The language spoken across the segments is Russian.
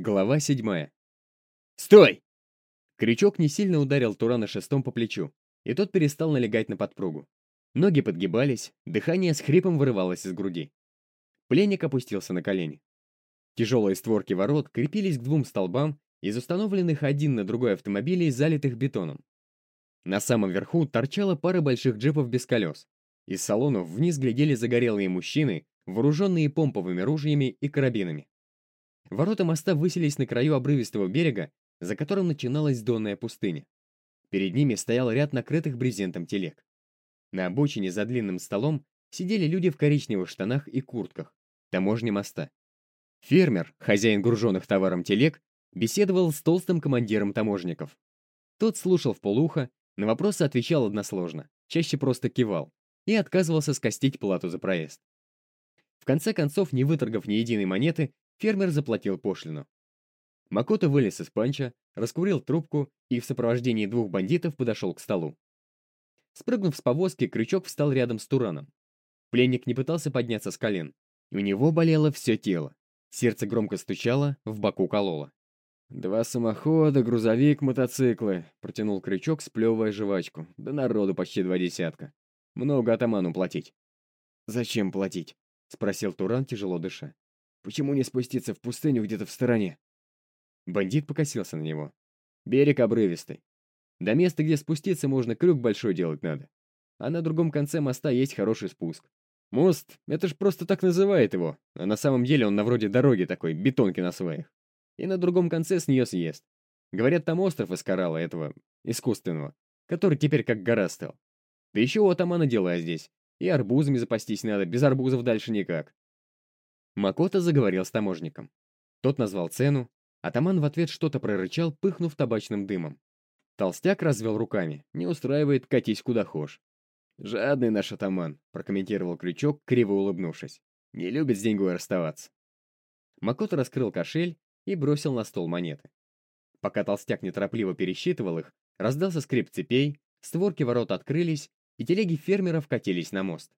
Глава седьмая. «Стой!» Крючок не сильно ударил Турана шестом по плечу, и тот перестал налегать на подпругу. Ноги подгибались, дыхание с хрипом вырывалось из груди. Пленник опустился на колени. Тяжелые створки ворот крепились к двум столбам из установленных один на другой автомобилей, залитых бетоном. На самом верху торчала пара больших джипов без колес. Из салонов вниз глядели загорелые мужчины, вооруженные помповыми ружьями и карабинами. Ворота моста высились на краю обрывистого берега, за которым начиналась донная пустыня. Перед ними стоял ряд накрытых брезентом телег. На обочине за длинным столом сидели люди в коричневых штанах и куртках. Таможня моста. Фермер, хозяин груженных товаром телег, беседовал с толстым командиром таможников. Тот слушал в полухо, на вопросы отвечал односложно, чаще просто кивал, и отказывался скостить плату за проезд. В конце концов, не выторгав ни единой монеты, Фермер заплатил пошлину. Макото вылез из панча, раскурил трубку и в сопровождении двух бандитов подошел к столу. Спрыгнув с повозки, Крючок встал рядом с Тураном. Пленник не пытался подняться с колен. У него болело все тело. Сердце громко стучало, в боку кололо. «Два самохода, грузовик, мотоциклы», — протянул Крючок, сплевывая жвачку. «Да народу почти два десятка. Много атаману платить». «Зачем платить?» — спросил Туран, тяжело дыша. Почему не спуститься в пустыню где-то в стороне? Бандит покосился на него. Берег обрывистый. До места, где спуститься, можно крюк большой делать надо. А на другом конце моста есть хороший спуск. Мост, это ж просто так называет его, а на самом деле он на вроде дороги такой, бетонки на сваях. И на другом конце с нее съезд. Говорят, там остров из коралла этого, искусственного, который теперь как гора стал. Да еще у атамана дела здесь. И арбузами запастись надо, без арбузов дальше никак. Макота заговорил с таможником. Тот назвал цену, атаман в ответ что-то прорычал, пыхнув табачным дымом. Толстяк развел руками. «Не устраивает, катись куда хошь». «Жадный наш атаман», — прокомментировал Крючок, криво улыбнувшись. «Не любит с деньгой расставаться». Макота раскрыл кошель и бросил на стол монеты. Пока толстяк неторопливо пересчитывал их, раздался скрип цепей, створки ворот открылись, и телеги фермеров катились на мост.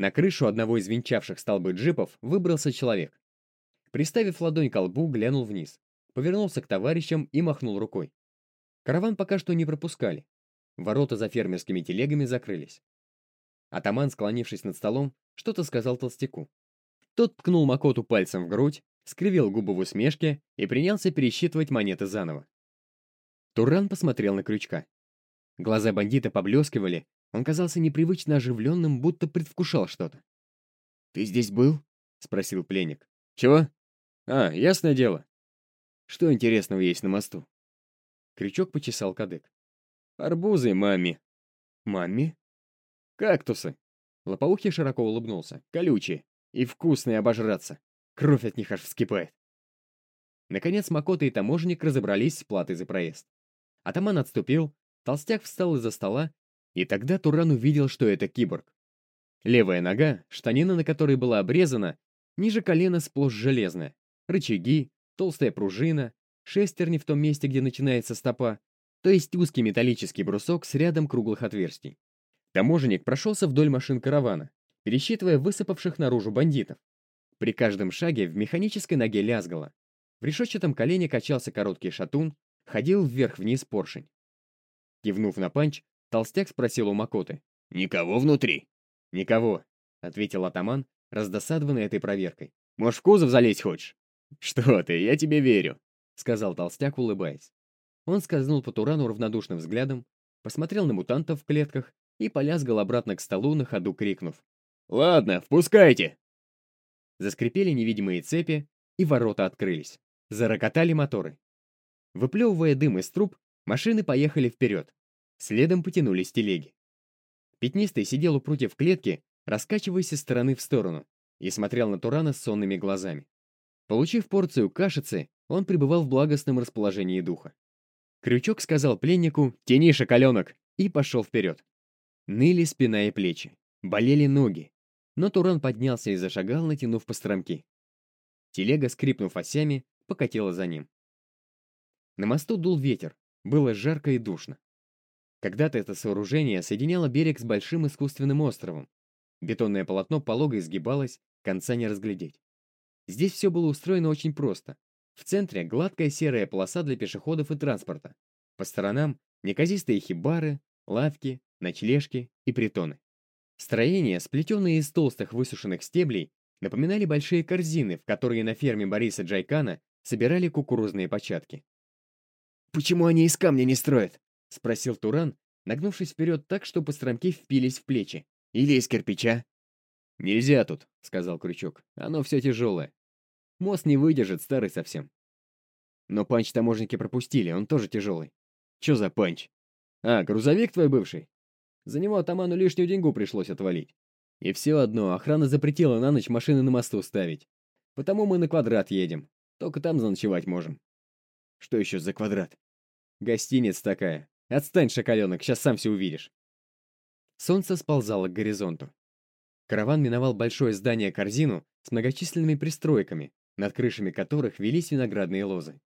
На крышу одного из венчавших столбы джипов выбрался человек. Приставив ладонь к лбу, глянул вниз, повернулся к товарищам и махнул рукой. Караван пока что не пропускали. Ворота за фермерскими телегами закрылись. Атаман, склонившись над столом, что-то сказал толстяку. Тот ткнул Макоту пальцем в грудь, скривил губы в усмешке и принялся пересчитывать монеты заново. Туран посмотрел на крючка. Глаза бандита поблескивали, он казался непривычно оживленным, будто предвкушал что-то. «Ты здесь был?» — спросил пленник. «Чего? А, ясное дело. Что интересного есть на мосту?» Крючок почесал кадык. «Арбузы маме». «Маме?» «Кактусы». Лопоухий широко улыбнулся. «Колючие. И вкусные обожраться. Кровь от них аж вскипает». Наконец Макота и таможенник разобрались с платой за проезд. Атаман отступил, толстяк встал из-за стола и тогда Туран увидел, что это киборг. Левая нога, штанина на которой была обрезана, ниже колена сплошь железная. Рычаги, толстая пружина, шестерни в том месте, где начинается стопа, то есть узкий металлический брусок с рядом круглых отверстий. Таможенник прошелся вдоль машин каравана, пересчитывая высыпавших наружу бандитов. При каждом шаге в механической ноге лязгало. В решетчатом колене качался короткий шатун, ходил вверх-вниз поршень. Кивнув на панч, Толстяк спросил у Макоты. «Никого внутри?» «Никого», — ответил атаман, раздосадованный этой проверкой. «Может, в кузов залезть хочешь?» «Что ты, я тебе верю», — сказал толстяк, улыбаясь. Он скользнул по Турану равнодушным взглядом, посмотрел на мутантов в клетках и полязгал обратно к столу, на ходу крикнув. «Ладно, впускайте!» Заскрипели невидимые цепи, и ворота открылись. Зарокотали моторы. Выплевывая дым из труб, машины поехали вперед. Следом потянулись телеги. Пятнистый сидел у прутьев клетки, раскачиваясь из стороны в сторону, и смотрел на Турана сонными глазами. Получив порцию кашицы, он пребывал в благостном расположении духа. Крючок сказал пленнику «Тяни, шоколенок!» и пошел вперед. Ныли спина и плечи, болели ноги, но Туран поднялся и зашагал, натянув постромки. Телега, скрипнув осями, покатила за ним. На мосту дул ветер, было жарко и душно. Когда-то это сооружение соединяло берег с большим искусственным островом. Бетонное полотно полого изгибалось, конца не разглядеть. Здесь все было устроено очень просто. В центре гладкая серая полоса для пешеходов и транспорта. По сторонам неказистые хибары, лавки, ночлежки и притоны. Строения, сплетенные из толстых высушенных стеблей, напоминали большие корзины, в которые на ферме Бориса Джайкана собирали кукурузные початки. «Почему они из камня не строят?» — спросил Туран, нагнувшись вперед так, что постромки впились в плечи. «Или из кирпича?» «Нельзя тут», — сказал Крючок. «Оно все тяжелое. Мост не выдержит, старый совсем». Но панч таможники пропустили, он тоже тяжелый. Че за панч? А, грузовик твой бывший? За него атаману лишнюю деньгу пришлось отвалить. И все одно, охрана запретила на ночь машины на мосту ставить. Потому мы на квадрат едем. Только там заночевать можем. Что еще за квадрат? Гостиница такая. Отстань, шоколенок, сейчас сам все увидишь. Солнце сползало к горизонту. Караван миновал большое здание-корзину с многочисленными пристройками, над крышами которых велись виноградные лозы.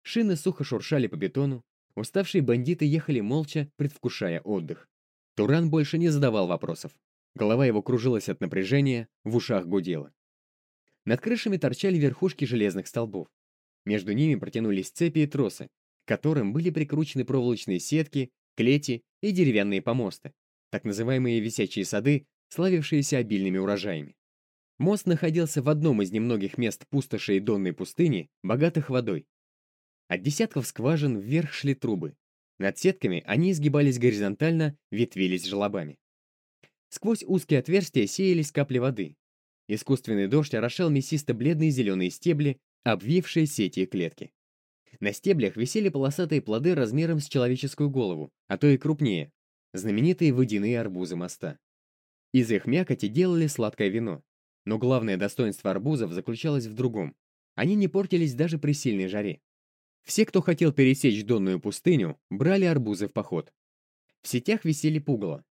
Шины сухо шуршали по бетону, уставшие бандиты ехали молча, предвкушая отдых. Туран больше не задавал вопросов. Голова его кружилась от напряжения, в ушах гудело. Над крышами торчали верхушки железных столбов. Между ними протянулись цепи и тросы, которым были прикручены проволочные сетки, клети и деревянные помосты, так называемые висячие сады, славившиеся обильными урожаями. Мост находился в одном из немногих мест пустоши и донной пустыни, богатых водой. От десятков скважин вверх шли трубы. Над сетками они изгибались горизонтально, ветвились желобами. Сквозь узкие отверстия сеялись капли воды. Искусственный дождь орошал мясисто-бледные зеленые стебли, обвившие сети и клетки. На стеблях висели полосатые плоды размером с человеческую голову, а то и крупнее, знаменитые водяные арбузы моста. Из их мякоти делали сладкое вино. Но главное достоинство арбузов заключалось в другом. Они не портились даже при сильной жаре. Все, кто хотел пересечь Донную пустыню, брали арбузы в поход. В сетях висели пугало.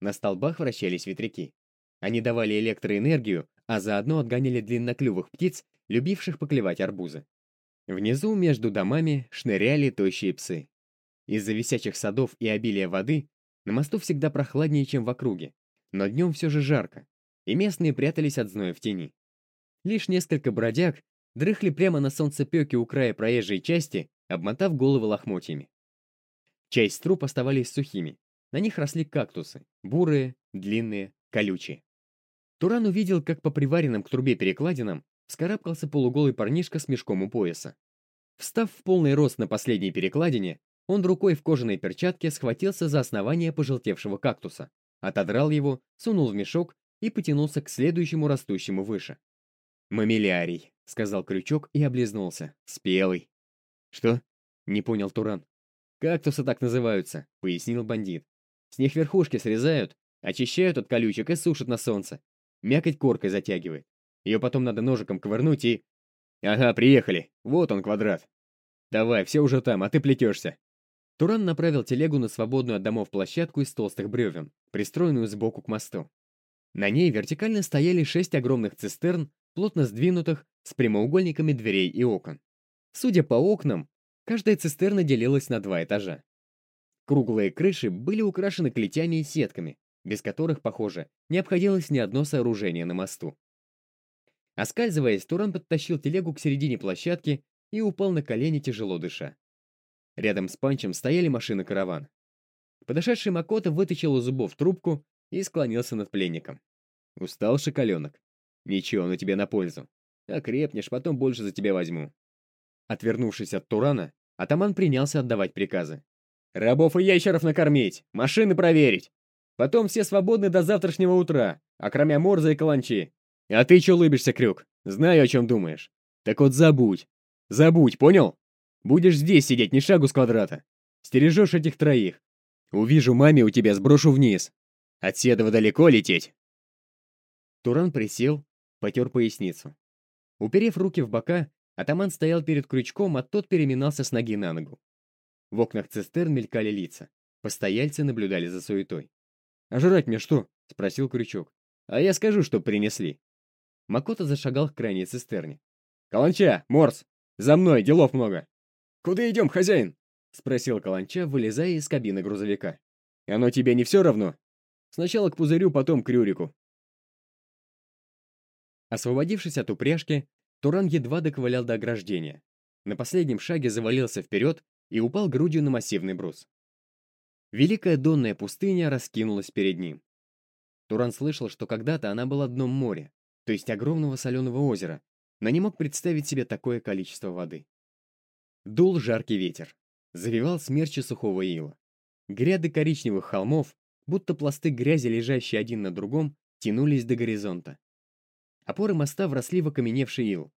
На столбах вращались ветряки. Они давали электроэнергию, а заодно отгоняли длинноклювых птиц, любивших поклевать арбузы. Внизу, между домами, шныряли тощие псы. Из-за висячих садов и обилия воды на мосту всегда прохладнее, чем в округе, но днем все же жарко, и местные прятались от зноя в тени. Лишь несколько бродяг дрыхли прямо на солнцепеке у края проезжей части, обмотав головы лохмотьями. Часть труп оставались сухими. На них росли кактусы, бурые, длинные, колючие. Туран увидел, как по приваренным к трубе перекладинам вскарабкался полуголый парнишка с мешком у пояса. Встав в полный рост на последней перекладине, он рукой в кожаной перчатке схватился за основание пожелтевшего кактуса, отодрал его, сунул в мешок и потянулся к следующему растущему выше. «Мамилярий», — сказал Крючок и облизнулся. «Спелый». «Что?» — не понял Туран. «Кактусы так называются», — пояснил бандит. «С них верхушки срезают, очищают от колючек и сушат на солнце. Мякоть коркой затягивает. Ее потом надо ножиком ковырнуть и... Ага, приехали. Вот он, квадрат. Давай, все уже там, а ты плетешься. Туран направил телегу на свободную от домов площадку из толстых бревен, пристроенную сбоку к мосту. На ней вертикально стояли шесть огромных цистерн плотно сдвинутых, с прямоугольниками дверей и окон. Судя по окнам, каждая цистерна делилась на два этажа. Круглые крыши были украшены клетями и сетками, без которых, похоже, не обходилось ни одно сооружение на мосту. Оскальзываясь, Туран подтащил телегу к середине площадки и упал на колени, тяжело дыша. Рядом с Панчем стояли машины-караван. Подошедший Макота вытащил у зубов трубку и склонился над пленником. «Устал, шоколенок?» Ничего, оно тебе на пользу. Окрепнешь, потом больше за тебя возьму. Отвернувшись от Турана, атаман принялся отдавать приказы. «Рабов и ящеров накормить, машины проверить. Потом все свободны до завтрашнего утра, окромя Морза и Каланчи. А ты че улыбишься, Крюк? Знаю, о чем думаешь. Так вот забудь. Забудь, понял? Будешь здесь сидеть, ни шагу с квадрата. Стережешь этих троих. Увижу маме у тебя, сброшу вниз. От Седова далеко лететь?» Туран присел, потер поясницу. Уперев руки в бока, атаман стоял перед крючком, а тот переминался с ноги на ногу. В окнах цистерн мелькали лица. Постояльцы наблюдали за суетой. «А жрать мне что?» — спросил крючок. «А я скажу, что принесли». Макота зашагал к крайней цистерне. «Каланча! Морс! За мной, делов много!» «Куда идем, хозяин?» — спросил Каланча, вылезая из кабины грузовика. «Оно тебе не все равно?» «Сначала к пузырю, потом к Рюрику. Освободившись от упряжки, Туран едва доковылял до ограждения. На последнем шаге завалился вперед и упал грудью на массивный брус. Великая донная пустыня раскинулась перед ним. Туран слышал, что когда-то она была дном моря, то есть огромного соленого озера, но не мог представить себе такое количество воды. Дул жаркий ветер, завивал смерчи сухого ила. Гряды коричневых холмов, будто пласты грязи, лежащие один на другом, тянулись до горизонта. Опоры моста вросли в окаменевший ил.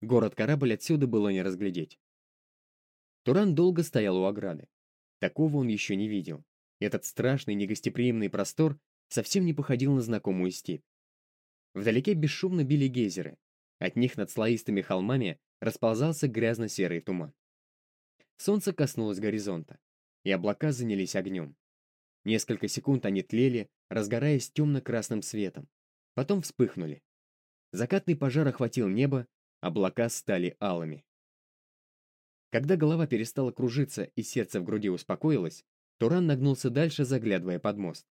Город-корабль отсюда было не разглядеть. Туран долго стоял у ограды. Такого он еще не видел. Этот страшный негостеприимный простор совсем не походил на знакомую степь. Вдалеке бесшумно били гейзеры. От них над слоистыми холмами расползался грязно-серый туман. Солнце коснулось горизонта, и облака занялись огнем. Несколько секунд они тлели, разгораясь темно-красным светом. Потом вспыхнули. Закатный пожар охватил небо, облака стали алыми. Когда голова перестала кружиться и сердце в груди успокоилось, Туран нагнулся дальше, заглядывая под мост.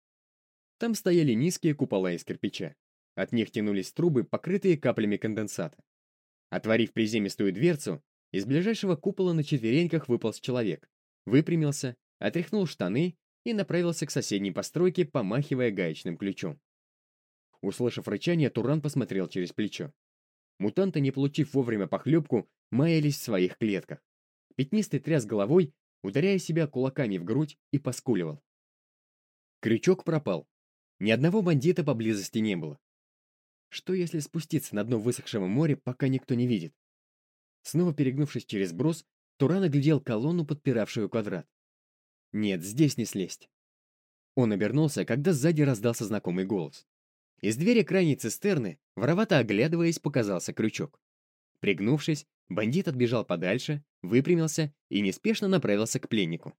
Там стояли низкие купола из кирпича. От них тянулись трубы, покрытые каплями конденсата. Отворив приземистую дверцу, из ближайшего купола на четвереньках выполз человек, выпрямился, отряхнул штаны и направился к соседней постройке, помахивая гаечным ключом. Услышав рычание, Туран посмотрел через плечо. Мутанты, не получив вовремя похлебку, маялись в своих клетках. Пятнистый тряс головой, ударяя себя кулаками в грудь и поскуливал. Крючок пропал. Ни одного бандита поблизости не было. Что если спуститься на дно высохшего моря, пока никто не видит? Снова перегнувшись через брус, Туран оглядел колонну, подпиравшую квадрат. Нет, здесь не слезть. Он обернулся, когда сзади раздался знакомый голос. Из двери крайней цистерны, воровато оглядываясь, показался крючок. Пригнувшись, бандит отбежал подальше, выпрямился и неспешно направился к пленнику.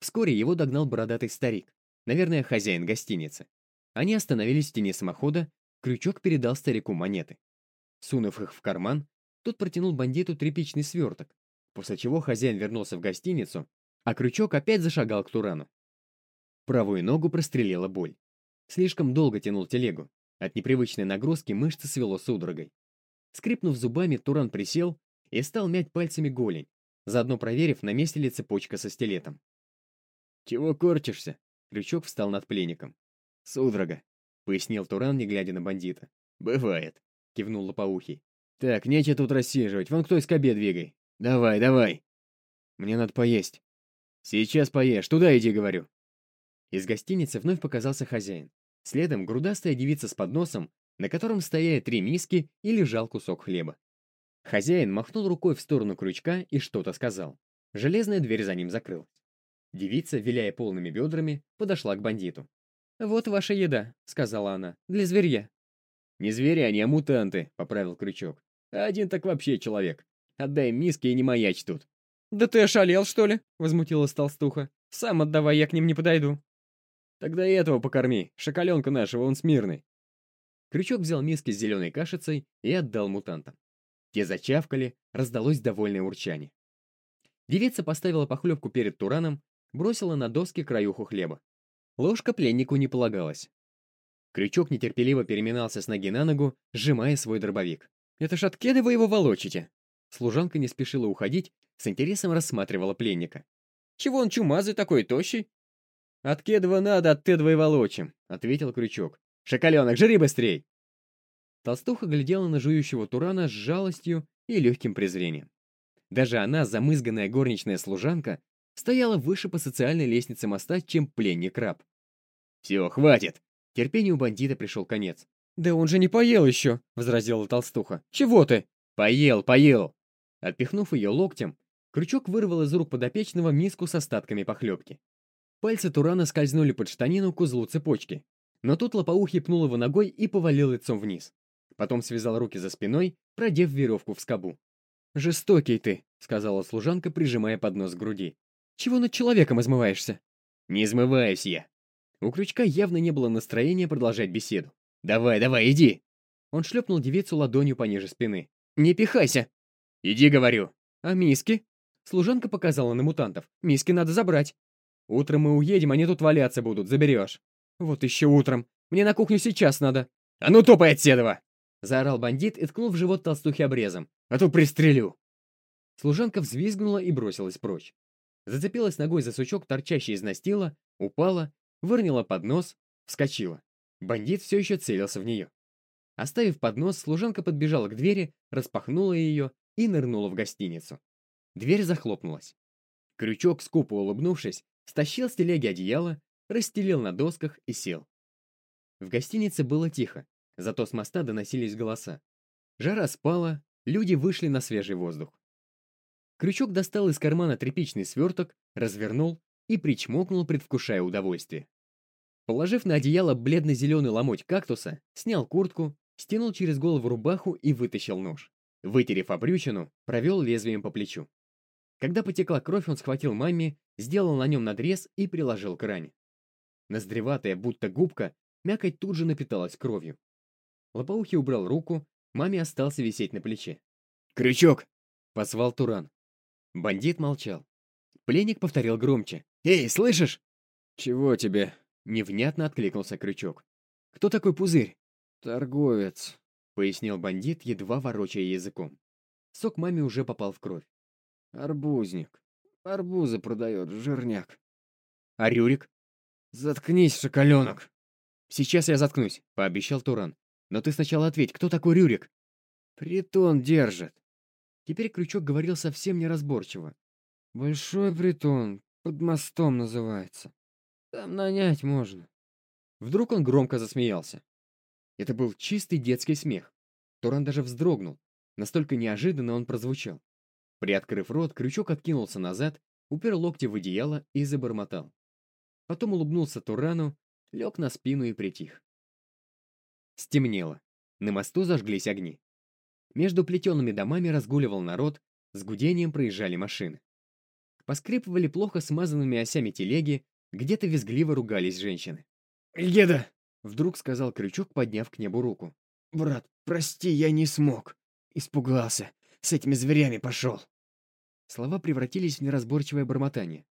Вскоре его догнал бородатый старик, наверное, хозяин гостиницы. Они остановились в тени самохода, крючок передал старику монеты. Сунув их в карман, тот протянул бандиту тряпичный сверток, после чего хозяин вернулся в гостиницу, а крючок опять зашагал к Турану. Правую ногу прострелила боль. Слишком долго тянул телегу. От непривычной нагрузки мышцы свело судорогой. Скрипнув зубами, Туран присел и стал мять пальцами голень, заодно проверив, на месте ли цепочка со стилетом. «Чего корчишься?» Крючок встал над пленником. «Судорога», — пояснил Туран, не глядя на бандита. «Бывает», — кивнул Лопоухий. «Так, нечего тут рассиживать, вон кто из кобе двигай. Давай, давай!» «Мне надо поесть». «Сейчас поешь, туда иди, говорю». Из гостиницы вновь показался хозяин. Следом грудастая девица с подносом, на котором стояли три миски и лежал кусок хлеба. Хозяин махнул рукой в сторону крючка и что-то сказал. Железная дверь за ним закрылась. Девица, виляя полными бедрами, подошла к бандиту. «Вот ваша еда», — сказала она, — «для зверья». «Не зверя они, а мутанты», — поправил крючок. «А один так вообще человек. Отдай миски и не маячь тут». «Да ты ошалел, что ли?» — возмутилась толстуха. «Сам отдавай, я к ним не подойду». Тогда и этого покорми, шоколенка нашего, он смирный. Крючок взял миски с зеленой кашицей и отдал мутантам. Те зачавкали, раздалось довольное урчание. Девица поставила похлебку перед Тураном, бросила на доски краюху хлеба. Ложка пленнику не полагалась. Крючок нетерпеливо переминался с ноги на ногу, сжимая свой дробовик. «Это ж от кеды вы его волочите?» Служанка не спешила уходить, с интересом рассматривала пленника. «Чего он чумазый такой, тощий? «От кедова надо, от тедва и волочим», — ответил Крючок. «Шоколенок, жри быстрей!» Толстуха глядела на жующего Турана с жалостью и легким презрением. Даже она, замызганная горничная служанка, стояла выше по социальной лестнице моста, чем пленник-раб. «Все, хватит!» Терпению бандита пришел конец. «Да он же не поел еще!» — возразила толстуха. «Чего ты?» «Поел, поел!» Отпихнув ее локтем, Крючок вырвал из рук подопечного миску с остатками похлебки. Пальцы Турана скользнули под штанину к узлу цепочки. Но тут лопоухий пнул его ногой и повалил лицом вниз. Потом связал руки за спиной, продев веревку в скобу. «Жестокий ты», — сказала служанка, прижимая поднос к груди. «Чего над человеком измываешься?» «Не измываюсь я». У Крючка явно не было настроения продолжать беседу. «Давай, давай, иди!» Он шлепнул девицу ладонью пониже спины. «Не пихайся!» «Иди, говорю!» «А миски?» Служанка показала на мутантов. «Миски надо забрать!» Утром мы уедем, они тут валяться будут, заберешь. Вот еще утром. Мне на кухню сейчас надо. А ну топай от седова! Заорал бандит и ткнул в живот толстухи обрезом. «А то пристрелю!» Служанка взвизгнула и бросилась прочь. Зацепилась ногой за сучок, торчащий из настила, упала, выронила поднос, вскочила. Бандит все еще целился в нее. Оставив поднос, служанка подбежала к двери, распахнула ее и нырнула в гостиницу. Дверь захлопнулась. Крючок, скупо улыбнувшись, стащил с телеги одеяло, расстелил на досках и сел. В гостинице было тихо, зато с моста доносились голоса. Жара спала, люди вышли на свежий воздух. Крючок достал из кармана тряпичный сверток, развернул и причмокнул, предвкушая удовольствие. Положив на одеяло бледно-зеленый ломоть кактуса, снял куртку, стянул через голову рубаху и вытащил нож. Вытерев обрючину, провел лезвием по плечу. Когда потекла кровь, он схватил маме, сделал на нем надрез и приложил к ране. Ноздреватая, будто губка, мякоть тут же напиталась кровью. Лопоухий убрал руку, маме остался висеть на плече. «Крючок!» — позвал Туран. Бандит молчал. Пленник повторил громче. «Эй, слышишь?» «Чего тебе?» — невнятно откликнулся Крючок. «Кто такой Пузырь?» «Торговец», — пояснил бандит, едва ворочая языком. Сок маме уже попал в кровь. «Арбузник. Арбузы продает, жирняк». «А Рюрик?» «Заткнись, шоколенок!» «Сейчас я заткнусь», — пообещал Туран. «Но ты сначала ответь, кто такой Рюрик?» «Притон держит». Теперь Крючок говорил совсем неразборчиво. «Большой притон, под мостом называется. Там нанять можно». Вдруг он громко засмеялся. Это был чистый детский смех. Туран даже вздрогнул. Настолько неожиданно он прозвучал. Приоткрыв рот, крючок откинулся назад, упер локти в одеяло и забормотал. Потом улыбнулся Турану, лег на спину и притих. Стемнело. На мосту зажглись огни. Между плетеными домами разгуливал народ, с гудением проезжали машины. Поскрипывали плохо смазанными осями телеги, где-то визгливо ругались женщины. «Еда!» Вдруг сказал Крючок, подняв к небу руку. «Брат, прости, я не смог. Испугался. С этими зверями пошел». Слова превратились в неразборчивое бормотание.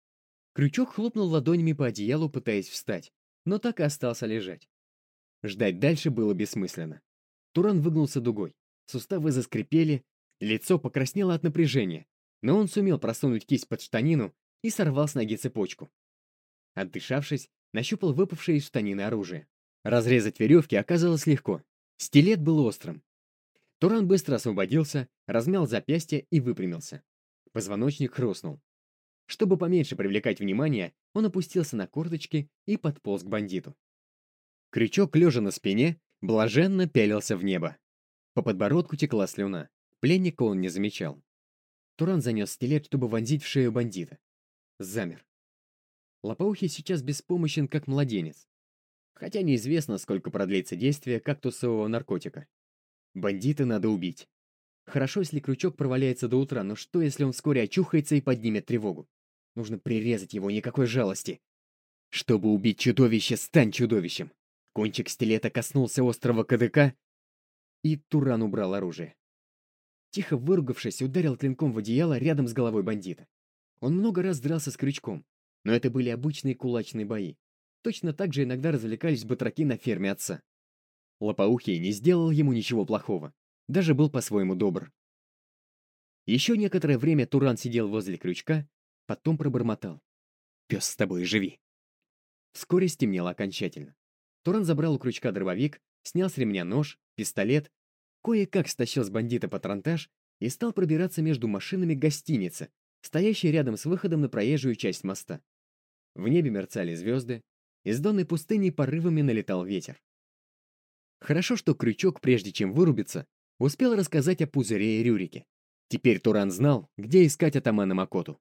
Крючок хлопнул ладонями по одеялу, пытаясь встать, но так и остался лежать. Ждать дальше было бессмысленно. Туран выгнулся дугой. Суставы заскрипели, лицо покраснело от напряжения, но он сумел просунуть кисть под штанину и сорвал с ноги цепочку. Отдышавшись, нащупал выпавшее из штанины оружие. Разрезать веревки оказалось легко. Стилет был острым. Туран быстро освободился, размял запястье и выпрямился. Позвоночник хрустнул. Чтобы поменьше привлекать внимание, он опустился на корточки и подполз к бандиту. Крючок, лежа на спине, блаженно пялился в небо. По подбородку текла слюна. Пленника он не замечал. Туран занес стилет, чтобы вонзить в шею бандита. Замер. Лопоухий сейчас беспомощен, как младенец хотя неизвестно, сколько продлится действие кактусового наркотика. Бандита надо убить. Хорошо, если крючок проваляется до утра, но что, если он вскоре очухается и поднимет тревогу? Нужно прирезать его, никакой жалости. Чтобы убить чудовище, стань чудовищем. Кончик стилета коснулся острого КДК, и Туран убрал оружие. Тихо выругавшись, ударил клинком в одеяло рядом с головой бандита. Он много раз дрался с крючком, но это были обычные кулачные бои. Точно так же иногда развлекались батраки на ферме отца. Лопоухий не сделал ему ничего плохого, даже был по-своему добр. Еще некоторое время Туран сидел возле крючка, потом пробормотал. «Пес с тобой, живи!» Вскоре стемнело окончательно. Туран забрал у крючка дробовик, снял с ремня нож, пистолет, кое-как стащил с бандита патронтаж и стал пробираться между машинами гостиницы, стоящей рядом с выходом на проезжую часть моста. В небе мерцали звезды, из донной пустыни порывами налетал ветер. Хорошо, что Крючок, прежде чем вырубиться, успел рассказать о пузыре и Рюрике. Теперь Туран знал, где искать атамана Макоту.